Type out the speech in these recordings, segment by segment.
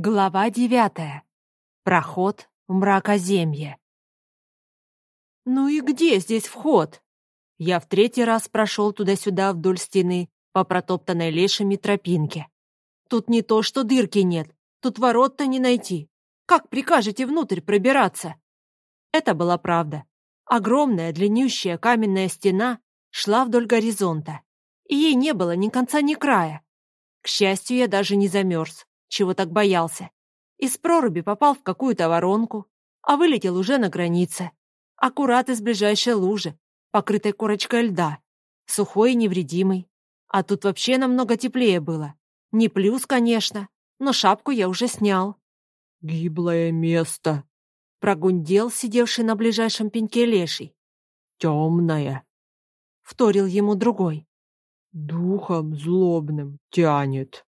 Глава девятая. Проход в мракоземье. Ну и где здесь вход? Я в третий раз прошел туда-сюда вдоль стены по протоптанной лешими тропинке. Тут не то, что дырки нет, тут ворот-то не найти. Как прикажете внутрь пробираться? Это была правда. Огромная длиннющая каменная стена шла вдоль горизонта, и ей не было ни конца, ни края. К счастью, я даже не замерз чего так боялся. Из проруби попал в какую-то воронку, а вылетел уже на границе. Аккурат из ближайшей лужи, покрытой корочкой льда, сухой и невредимый. А тут вообще намного теплее было. Не плюс, конечно, но шапку я уже снял. «Гиблое место», — прогундел сидевший на ближайшем пеньке леший. «Темное», — вторил ему другой. «Духом злобным тянет».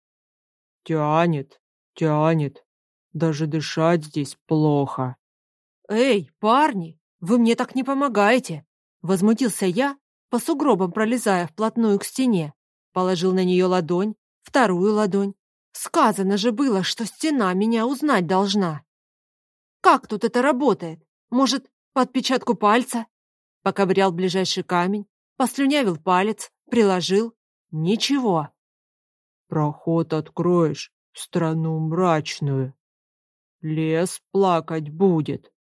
Тянет, тянет. Даже дышать здесь плохо. «Эй, парни, вы мне так не помогаете!» Возмутился я, по сугробам пролезая вплотную к стене. Положил на нее ладонь, вторую ладонь. Сказано же было, что стена меня узнать должна. Как тут это работает? Может, по отпечатку пальца? Поковырял ближайший камень, послюнявил палец, приложил. Ничего. Проход откроешь в страну мрачную. Лес плакать будет.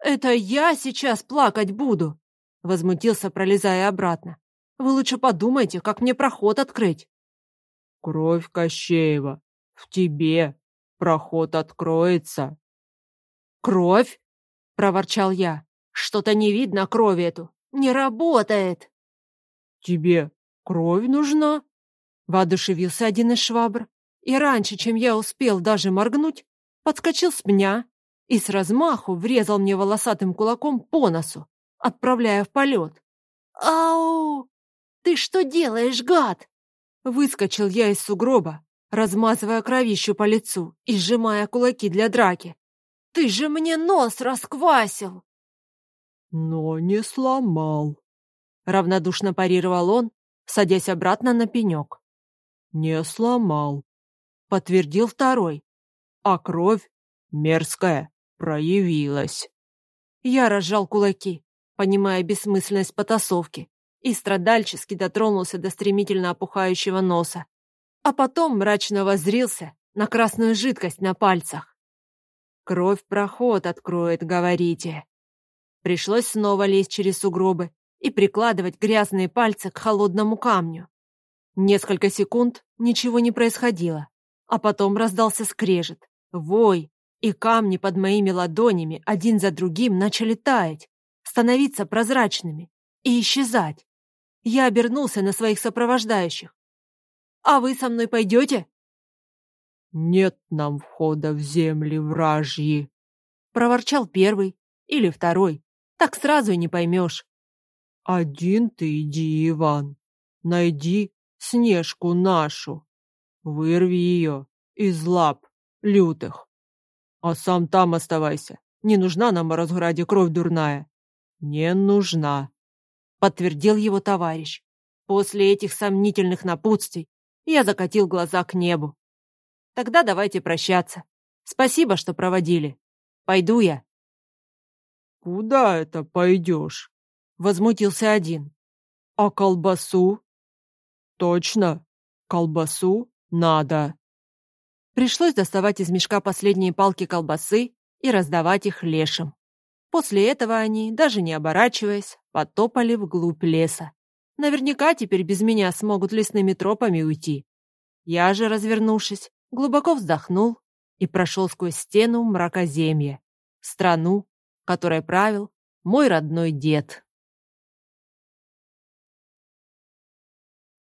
Это я сейчас плакать буду, возмутился, пролезая обратно. Вы лучше подумайте, как мне проход открыть. Кровь Кощеева в тебе. Проход откроется. Кровь? проворчал я. Что-то не видно крови эту. Не работает. Тебе кровь нужна? Воодушевился один из швабр, и раньше, чем я успел даже моргнуть, подскочил с меня и с размаху врезал мне волосатым кулаком по носу, отправляя в полет. «Ау! Ты что делаешь, гад?» Выскочил я из сугроба, размазывая кровищу по лицу и сжимая кулаки для драки. «Ты же мне нос расквасил!» «Но не сломал», — равнодушно парировал он, садясь обратно на пенек. «Не сломал», — подтвердил второй. «А кровь мерзкая проявилась». Я разжал кулаки, понимая бессмысленность потасовки, и страдальчески дотронулся до стремительно опухающего носа, а потом мрачно воззрился на красную жидкость на пальцах. «Кровь проход откроет, говорите». Пришлось снова лезть через сугробы и прикладывать грязные пальцы к холодному камню. Несколько секунд ничего не происходило, а потом раздался скрежет, вой, и камни под моими ладонями один за другим начали таять, становиться прозрачными и исчезать. Я обернулся на своих сопровождающих. «А вы со мной пойдете?» «Нет нам входа в земли вражьи», — проворчал первый или второй. Так сразу и не поймешь. «Один ты иди, Иван. Найди Снежку нашу. Вырви ее из лап лютых. А сам там оставайся. Не нужна нам в Разграде кровь дурная. Не нужна, подтвердил его товарищ. После этих сомнительных напутствий я закатил глаза к небу. Тогда давайте прощаться. Спасибо, что проводили. Пойду я. Куда это пойдешь? Возмутился один. А колбасу? Точно, колбасу надо. Пришлось доставать из мешка последние палки колбасы и раздавать их лешим. После этого они, даже не оборачиваясь, потопали вглубь леса. Наверняка теперь без меня смогут лесными тропами уйти. Я же, развернувшись, глубоко вздохнул и прошел сквозь стену мракоземья, страну, которой правил мой родной дед.